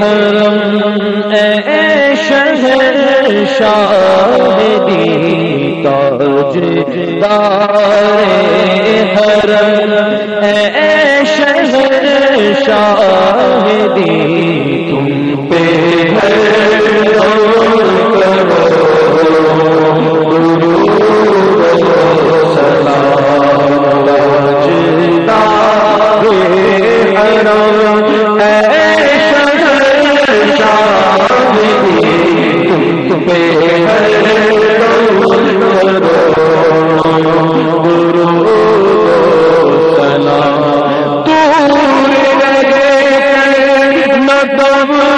حرم اے شہر شاہدی تاج دار حرم۔ سلام۔ دور رہ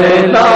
لا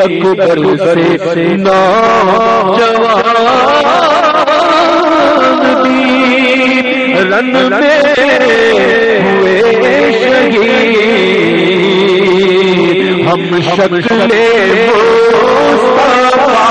اکبر سے نوجوان بھی رن میں ہوئے شہید ہم شکلے مصطفیٰ